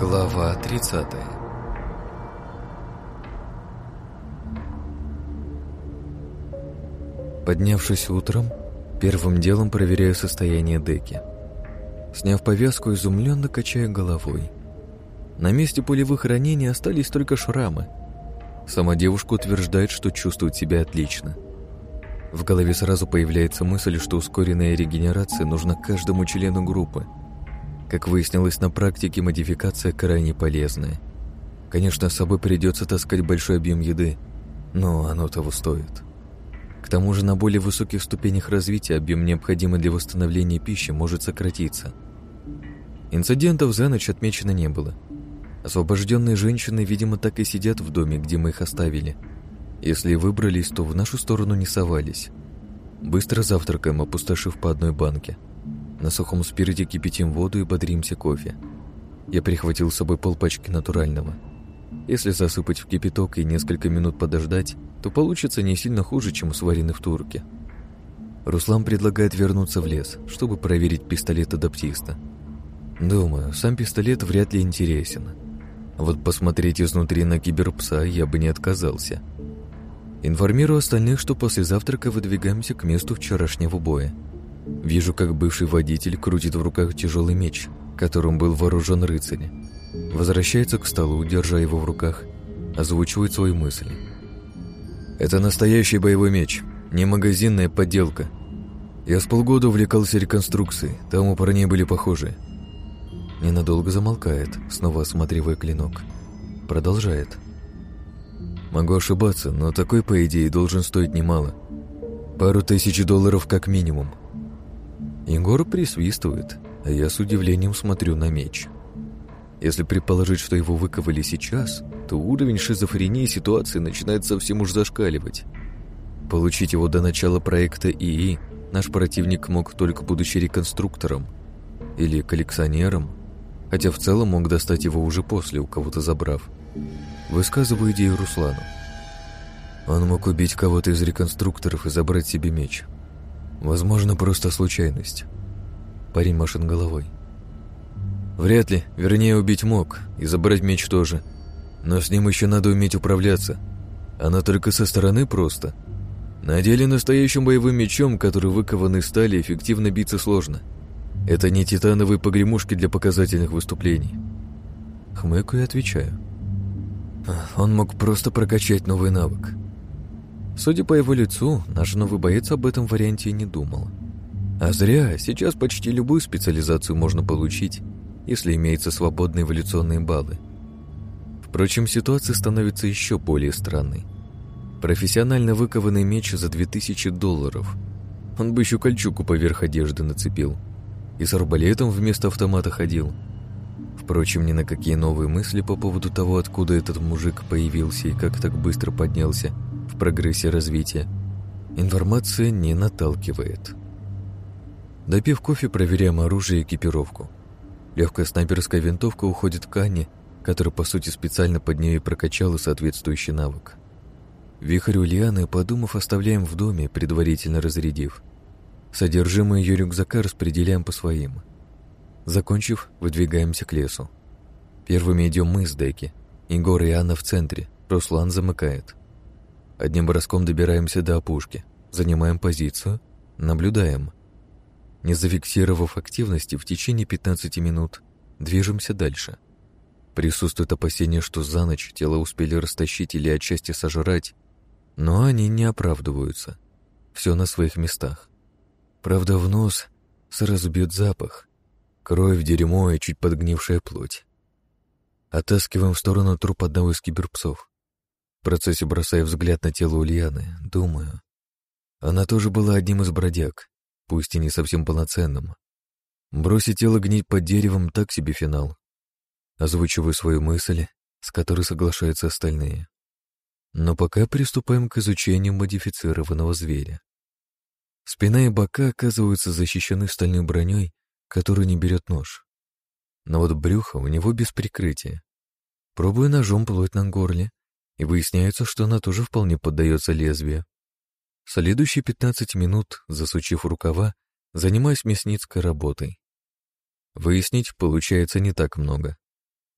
Глава 30 Поднявшись утром, первым делом проверяю состояние деки. Сняв повязку, изумленно качаю головой. На месте пулевых ранений остались только шрамы. Сама девушка утверждает, что чувствует себя отлично. В голове сразу появляется мысль, что ускоренная регенерация нужна каждому члену группы. Как выяснилось на практике, модификация крайне полезная. Конечно, с собой придется таскать большой объем еды, но оно того стоит. К тому же на более высоких ступенях развития объем, необходимый для восстановления пищи, может сократиться. Инцидентов за ночь отмечено не было. Освобожденные женщины, видимо, так и сидят в доме, где мы их оставили. Если выбрались, то в нашу сторону не совались. Быстро завтракаем, опустошив по одной банке. На сухом спирте кипятим воду и бодримся кофе. Я прихватил с собой полпачки натурального. Если засыпать в кипяток и несколько минут подождать, то получится не сильно хуже, чем сваренный в турке. Руслан предлагает вернуться в лес, чтобы проверить пистолет адаптиста. Думаю, сам пистолет вряд ли интересен. Вот посмотреть изнутри на киберпса я бы не отказался. Информирую остальных, что после завтрака выдвигаемся к месту вчерашнего боя. Вижу, как бывший водитель крутит в руках тяжелый меч, которым был вооружен рыцарь. Возвращается к столу, держа его в руках, озвучивает свои мысли. Это настоящий боевой меч, не магазинная подделка. Я с полгода увлекался реконструкцией, там у парней были похожие. Ненадолго замолкает, снова осматривая клинок. Продолжает. Могу ошибаться, но такой, по идее, должен стоить немало. Пару тысяч долларов как минимум. Егор присвистывает, а я с удивлением смотрю на меч. Если предположить, что его выковали сейчас, то уровень шизофрении ситуации начинает совсем уж зашкаливать. Получить его до начала проекта ИИ наш противник мог только будучи реконструктором или коллекционером, хотя в целом мог достать его уже после, у кого-то забрав. Высказываю идею Руслану. Он мог убить кого-то из реконструкторов и забрать себе меч. Возможно, просто случайность. Парень машет головой. Вряд ли, вернее, убить мог, и забрать меч тоже. Но с ним еще надо уметь управляться. Она только со стороны просто. На деле настоящим боевым мечом, который выкован из стали, эффективно биться сложно. Это не титановые погремушки для показательных выступлений. Хмыку и отвечаю. Он мог просто прокачать новый навык. Судя по его лицу, наш новый боец об этом варианте и не думал. А зря, сейчас почти любую специализацию можно получить, если имеются свободные эволюционные баллы. Впрочем, ситуация становится еще более странной. Профессионально выкованный меч за 2000 долларов. Он бы еще кольчугу поверх одежды нацепил. И с арбалетом вместо автомата ходил. Впрочем, ни на какие новые мысли по поводу того, откуда этот мужик появился и как так быстро поднялся прогрессе развития, информация не наталкивает. Допив кофе, проверяем оружие и экипировку. Легкая снайперская винтовка уходит к Анне, которая, по сути, специально под нее и прокачала соответствующий навык. Вихрь Ульяны, подумав, оставляем в доме, предварительно разрядив. Содержимое ее рюкзака распределяем по своим. Закончив, выдвигаемся к лесу. Первыми идем мы с Деки. Егор и Анна в центре, Руслан замыкает. Одним броском добираемся до опушки, занимаем позицию, наблюдаем. Не зафиксировав активности, в течение 15 минут движемся дальше. Присутствует опасение, что за ночь тело успели растащить или отчасти сожрать, но они не оправдываются. Все на своих местах. Правда, в нос сразу бьет запах. Кровь, дерьмо и чуть подгнившая плоть. Оттаскиваем в сторону труп одного из киберпсов. В процессе бросая взгляд на тело Ульяны, думаю. Она тоже была одним из бродяг, пусть и не совсем полноценным. Бросить тело гнить под деревом — так себе финал. Озвучиваю свою мысль, с которой соглашаются остальные. Но пока приступаем к изучению модифицированного зверя. Спина и бока оказываются защищены стальной броней, которую не берет нож. Но вот брюхо у него без прикрытия. Пробую ножом плоть на горле, и выясняется, что она тоже вполне поддается лезвию. Следующие 15 минут, засучив рукава, занимаюсь мясницкой работой. Выяснить получается не так много.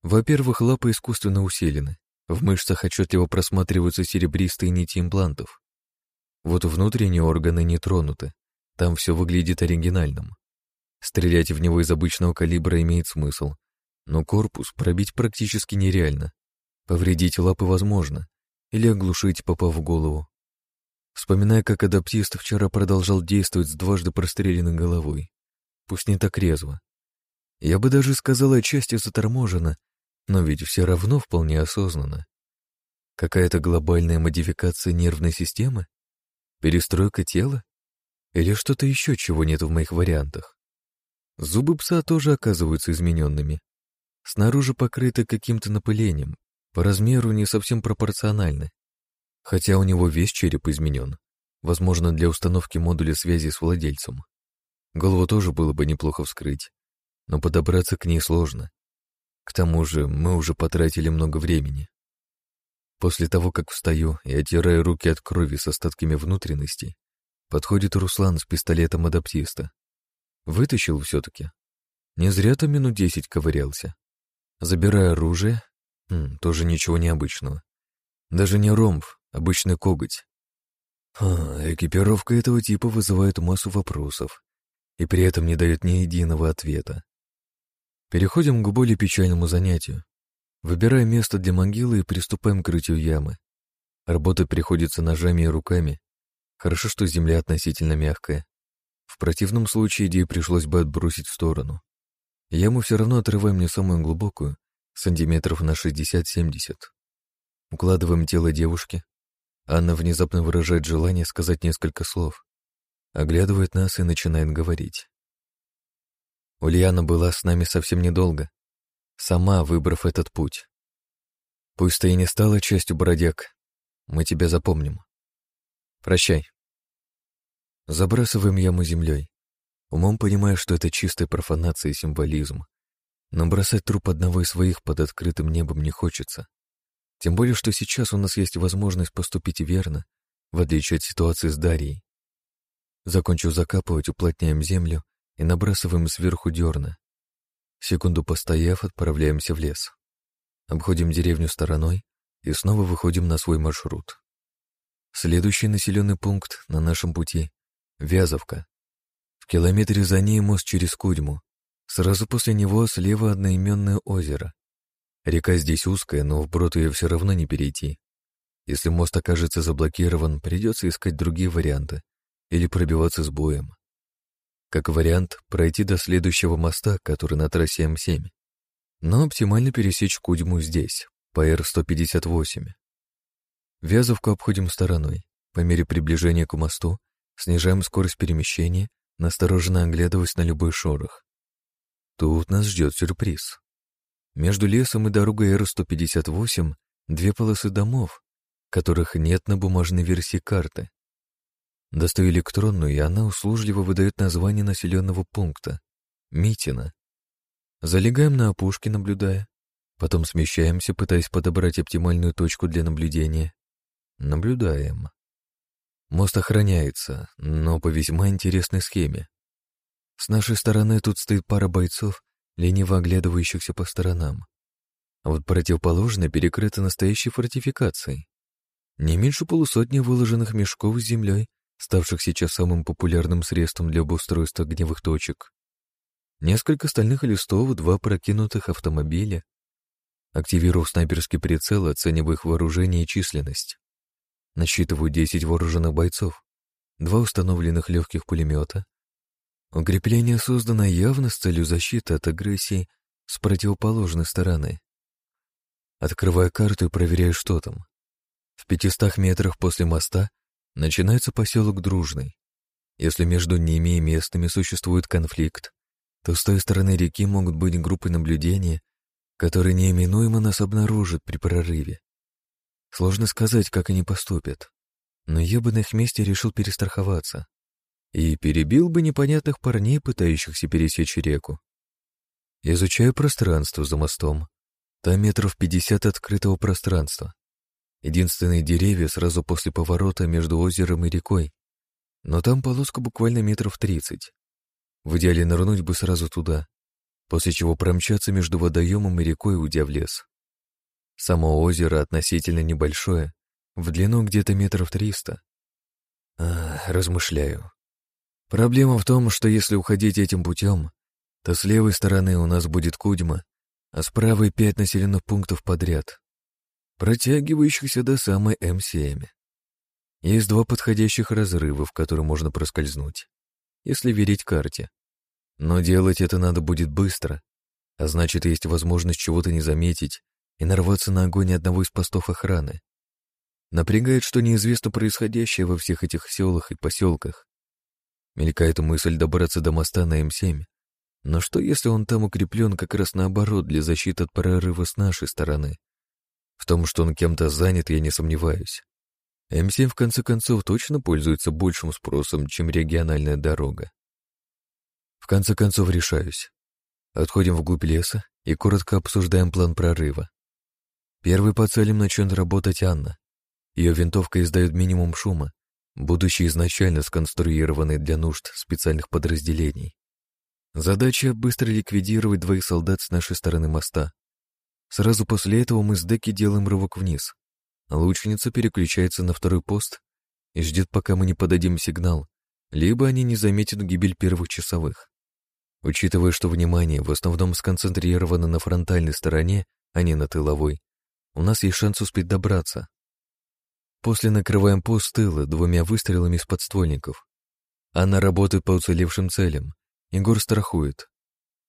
Во-первых, лапы искусственно усилены. В мышцах отчетливо просматриваются серебристые нити имплантов. Вот внутренние органы не тронуты. Там все выглядит оригинальным. Стрелять в него из обычного калибра имеет смысл, но корпус пробить практически нереально. Повредить лапы возможно, или оглушить, попав в голову. Вспоминая, как адаптист вчера продолжал действовать с дважды простреленной головой. Пусть не так резво. Я бы даже сказала, отчасти заторможенно, но ведь все равно вполне осознанно. Какая-то глобальная модификация нервной системы? Перестройка тела? Или что-то еще, чего нет в моих вариантах? Зубы пса тоже оказываются измененными. Снаружи покрыты каким-то напылением, по размеру не совсем пропорциональны. Хотя у него весь череп изменен, возможно, для установки модуля связи с владельцем. Голову тоже было бы неплохо вскрыть, но подобраться к ней сложно. К тому же мы уже потратили много времени. После того, как встаю и оттираю руки от крови с остатками внутренностей, подходит Руслан с пистолетом адаптиста. Вытащил все-таки. Не зря то минут десять ковырялся. Забираю оружие. М, тоже ничего необычного. Даже не ромб, обычный коготь. А, экипировка этого типа вызывает массу вопросов и при этом не дает ни единого ответа. Переходим к более печальному занятию. Выбираем место для могилы и приступаем к крытию ямы. Работать приходится ножами и руками. Хорошо, что земля относительно мягкая. В противном случае идею пришлось бы отбросить в сторону. Яму все равно отрываем не самую глубокую, сантиметров на 60-70. Укладываем тело девушки. Анна внезапно выражает желание сказать несколько слов. Оглядывает нас и начинает говорить. Ульяна была с нами совсем недолго, сама выбрав этот путь. Пусть ты и не стала частью бродяг, мы тебя запомним. Прощай. Забрасываем яму землей. Умом понимая, что это чистая профанация и символизм. Но бросать труп одного из своих под открытым небом не хочется. Тем более, что сейчас у нас есть возможность поступить верно, в отличие от ситуации с Дарьей. Закончив закапывать, уплотняем землю и набрасываем сверху дерна. Секунду постояв, отправляемся в лес. Обходим деревню стороной и снова выходим на свой маршрут. Следующий населенный пункт на нашем пути Вязовка. В километре за ней мост через Кудьму. Сразу после него слева одноименное озеро. Река здесь узкая, но вброд ее все равно не перейти. Если мост окажется заблокирован, придется искать другие варианты или пробиваться с боем. Как вариант, пройти до следующего моста, который на трассе М7. Но оптимально пересечь Кудьму здесь, по Р-158. Вязовку обходим стороной. По мере приближения к мосту Снижаем скорость перемещения, настороженно оглядываясь на любой шорох. Тут нас ждет сюрприз. Между лесом и дорогой Р-158 две полосы домов, которых нет на бумажной версии карты. Достаю электронную, и она услужливо выдает название населенного пункта — Митина. Залегаем на опушке, наблюдая. Потом смещаемся, пытаясь подобрать оптимальную точку для наблюдения. Наблюдаем. Мост охраняется, но по весьма интересной схеме. С нашей стороны тут стоит пара бойцов, лениво оглядывающихся по сторонам. А вот противоположная перекрыта настоящей фортификацией. Не меньше полусотни выложенных мешков с землей, ставших сейчас самым популярным средством для обустройства огневых точек. Несколько стальных листов, два прокинутых автомобиля. Активировав снайперский прицел, оценивая их вооружение и численность. Насчитываю 10 вооруженных бойцов, два установленных легких пулемета. Укрепление создано явно с целью защиты от агрессии с противоположной стороны. Открываю карту и проверяю, что там. В 500 метрах после моста начинается поселок Дружный. Если между ними и местными существует конфликт, то с той стороны реки могут быть группы наблюдения, которые неименуемо нас обнаружат при прорыве. Сложно сказать, как они поступят. Но я бы на их месте решил перестраховаться. И перебил бы непонятных парней, пытающихся пересечь реку. Изучаю пространство за мостом. Там метров пятьдесят открытого пространства. Единственные деревья сразу после поворота между озером и рекой. Но там полоска буквально метров тридцать. В идеале нырнуть бы сразу туда. после чего промчаться между водоемом и рекой, уйдя в лес. Само озеро относительно небольшое, в длину где-то метров триста. Размышляю. Проблема в том, что если уходить этим путем, то с левой стороны у нас будет Кудьма, а с правой пять населенных пунктов подряд, протягивающихся до самой М7. Есть два подходящих разрыва, в которые можно проскользнуть, если верить карте. Но делать это надо будет быстро, а значит, есть возможность чего-то не заметить и нарваться на огонь одного из постов охраны. Напрягает, что неизвестно происходящее во всех этих селах и поселках. Мелькает мысль добраться до моста на М7. Но что, если он там укреплен как раз наоборот для защиты от прорыва с нашей стороны? В том, что он кем-то занят, я не сомневаюсь. М7 в конце концов точно пользуется большим спросом, чем региональная дорога. В конце концов решаюсь. Отходим вглубь леса и коротко обсуждаем план прорыва. Первый по целям начнет работать Анна. Ее винтовка издает минимум шума, будучи изначально сконструированной для нужд специальных подразделений. Задача — быстро ликвидировать двоих солдат с нашей стороны моста. Сразу после этого мы с Деки делаем рывок вниз. Лучница переключается на второй пост и ждет, пока мы не подадим сигнал, либо они не заметят гибель первых часовых. Учитывая, что внимание в основном сконцентрировано на фронтальной стороне, а не на тыловой, у нас есть шанс успеть добраться. После накрываем пост тыла двумя выстрелами из подствольников. Она работает по уцелевшим целям. Егор страхует.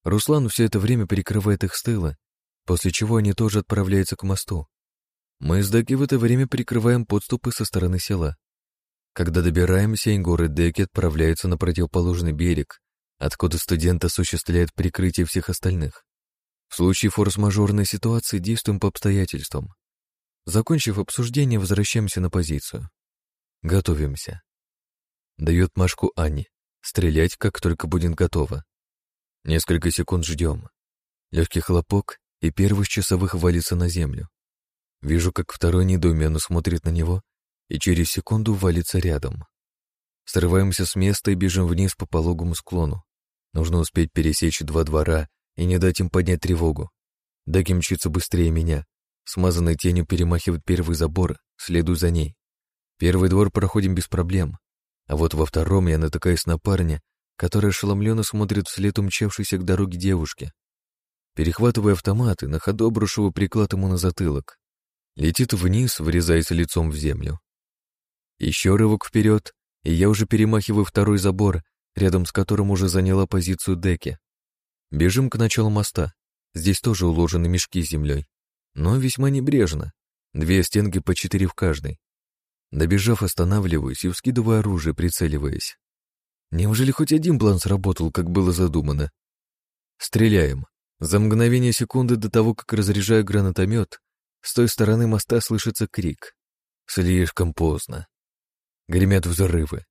Руслан все это время перекрывает их с тыла, после чего они тоже отправляются к мосту. Мы с Деки в это время прикрываем подступы со стороны села. Когда добираемся, Егор и Деки отправляются на противоположный берег, откуда студент осуществляет прикрытие всех остальных. В случае форс-мажорной ситуации действуем по обстоятельствам. Закончив обсуждение, возвращаемся на позицию. Готовимся. Дает Машку Анне. Стрелять, как только будет готово. Несколько секунд ждем. Легкий хлопок, и первый из часовых валится на землю. Вижу, как второй недоуменно смотрит на него, и через секунду валится рядом. Срываемся с места и бежим вниз по пологому склону. Нужно успеть пересечь два двора и не дать им поднять тревогу. Даги мчится быстрее меня, Смазанной тенью перемахивает первый забор, следую за ней. Первый двор проходим без проблем, а вот во втором я натыкаюсь на парня, который ошеломленно смотрит вслед умчавшейся к дороге девушки. Перехватывая автомат и на ходу обрушиваю приклад ему на затылок. Летит вниз, врезаясь лицом в землю. Еще рывок вперед, и я уже перемахиваю второй забор, рядом с которым уже заняла позицию деки. Бежим к началу моста. Здесь тоже уложены мешки с землей но весьма небрежно. Две стенки по четыре в каждой. Добежав, останавливаюсь и вскидываю оружие, прицеливаясь. Неужели хоть один план сработал, как было задумано? Стреляем. За мгновение секунды до того, как разряжаю гранатомет, с той стороны моста слышится крик. Слишком поздно. Гремят взрывы.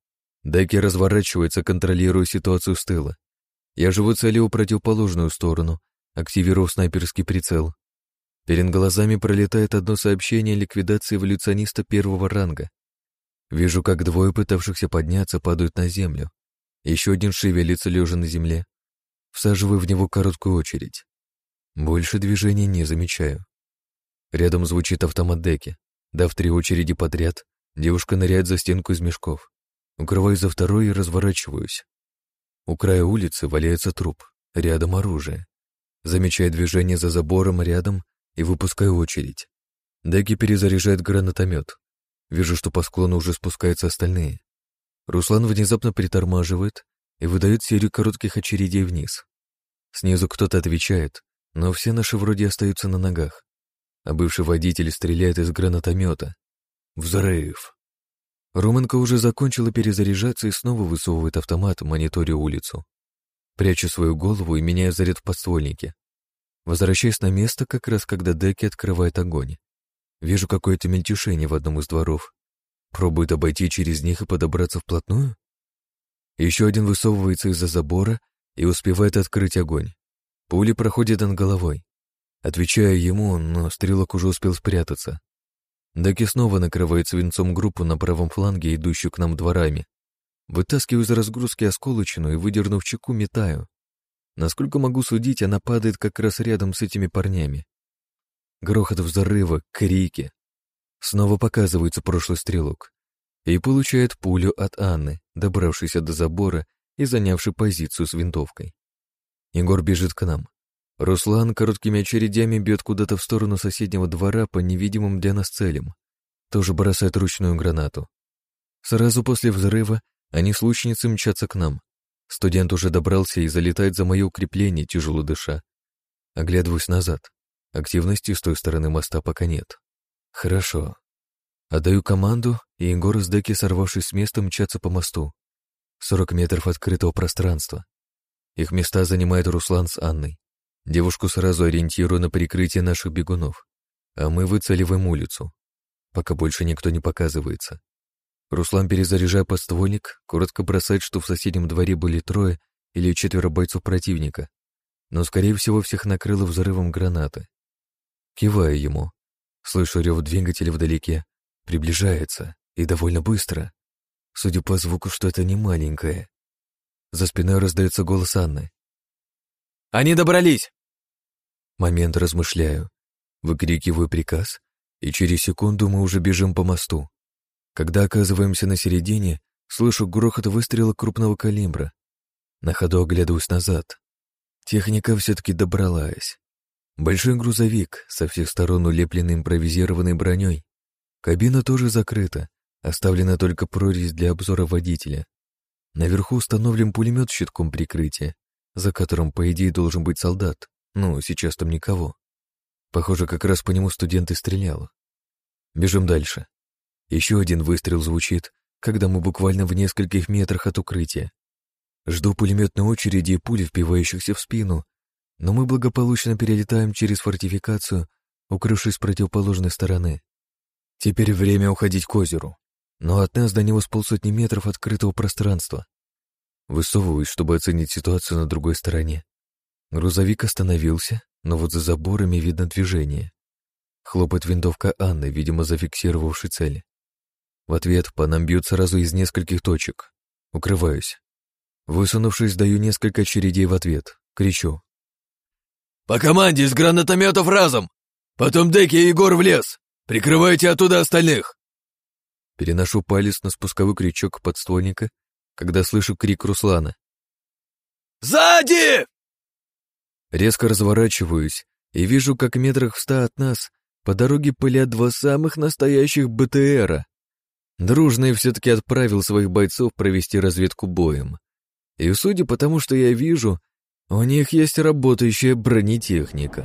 Деки разворачивается, контролируя ситуацию с тыла. Я живу целью в противоположную сторону, активировав снайперский прицел. Перед глазами пролетает одно сообщение ликвидации эволюциониста первого ранга. Вижу, как двое пытавшихся подняться падают на землю. Еще один шевелится лежа на земле. Всаживаю в него короткую очередь. Больше движения не замечаю. Рядом звучит автомат деки. Дав три очереди подряд, девушка ныряет за стенку из мешков. Укрываюсь за второй и разворачиваюсь. У края улицы валяется труп, рядом оружие. Замечая движение за забором рядом, и выпускаю очередь. Деки перезаряжает гранатомет. Вижу, что по склону уже спускаются остальные. Руслан внезапно притормаживает и выдает серию коротких очередей вниз. Снизу кто-то отвечает, но все наши вроде остаются на ногах. А бывший водитель стреляет из гранатомета. Взрыв. Романка уже закончила перезаряжаться и снова высовывает автомат, мониторя улицу. Прячу свою голову и меняю заряд в подствольнике. Возвращаясь на место, как раз когда Деки открывает огонь. Вижу какое-то мельтешение в одном из дворов. Пробует обойти через них и подобраться вплотную? Еще один высовывается из-за забора и успевает открыть огонь. Пули проходят над головой. Отвечаю ему, но стрелок уже успел спрятаться. Даки снова накрывает свинцом группу на правом фланге, идущую к нам дворами. Вытаскиваю из разгрузки осколочину и, выдернув чеку, метаю. Насколько могу судить, она падает как раз рядом с этими парнями. Грохот взрыва, крики. Снова показывается прошлый стрелок. И получает пулю от Анны, добравшейся до забора и занявшей позицию с винтовкой. Егор бежит к нам. Руслан короткими очередями бьет куда-то в сторону соседнего двора по невидимым для нас целям. Тоже бросает ручную гранату. Сразу после взрыва они с лучницей мчатся к нам. Студент уже добрался и залетает за мое укрепление, тяжело дыша. Оглядываюсь назад. Активности с той стороны моста пока нет. Хорошо. Отдаю команду, и Егор с деки, сорвавшись с места, мчатся по мосту. 40 метров открытого пространства. Их места занимает Руслан с Анной. Девушку сразу ориентирую на прикрытие наших бегунов, а мы выцеливаем улицу, пока больше никто не показывается. Руслан, перезаряжая подствольник, коротко бросает, что в соседнем дворе были трое или четверо бойцов противника, но, скорее всего, всех накрыло взрывом гранаты. Киваю ему. Слышу рев двигателя вдалеке. Приближается. И довольно быстро. Судя по звуку, что это не маленькое. За спиной раздается голос Анны. «Они добрались!» Момент размышляю. Выкрикиваю приказ, и через секунду мы уже бежим по мосту. Когда оказываемся на середине, слышу грохот выстрела крупного калибра. На ходу оглядываюсь назад. Техника все-таки добралась. Большой грузовик, со всех сторон улепленный импровизированной броней. Кабина тоже закрыта, оставлена только прорезь для обзора водителя. Наверху установлен пулемет с щитком прикрытия, за которым, по идее, должен быть солдат. Ну, сейчас там никого. Похоже, как раз по нему студент и стрелял. Бежим дальше. Еще один выстрел звучит, когда мы буквально в нескольких метрах от укрытия. Жду пулеметной очереди и пули, впивающихся в спину, но мы благополучно перелетаем через фортификацию, укрывшись с противоположной стороны. Теперь время уходить к озеру, но от нас до него с полсотни метров открытого пространства. Высовываюсь, чтобы оценить ситуацию на другой стороне. Грузовик остановился, но вот за заборами видно движение. Хлопает винтовка Анны, видимо, зафиксировавшей цель. В ответ по нам бьют сразу из нескольких точек. Укрываюсь. Высунувшись, даю несколько очередей в ответ. Кричу. «По команде из гранатометов разом! Потом Деки и Егор в лес! Прикрывайте оттуда остальных!» Переношу палец на спусковой крючок подствольника, когда слышу крик Руслана. «Сзади!» Резко разворачиваюсь и вижу, как метрах в ста от нас по дороге пылят два самых настоящих БТРа. Дружный все-таки отправил своих бойцов провести разведку боем. И судя по тому, что я вижу, у них есть работающая бронетехника.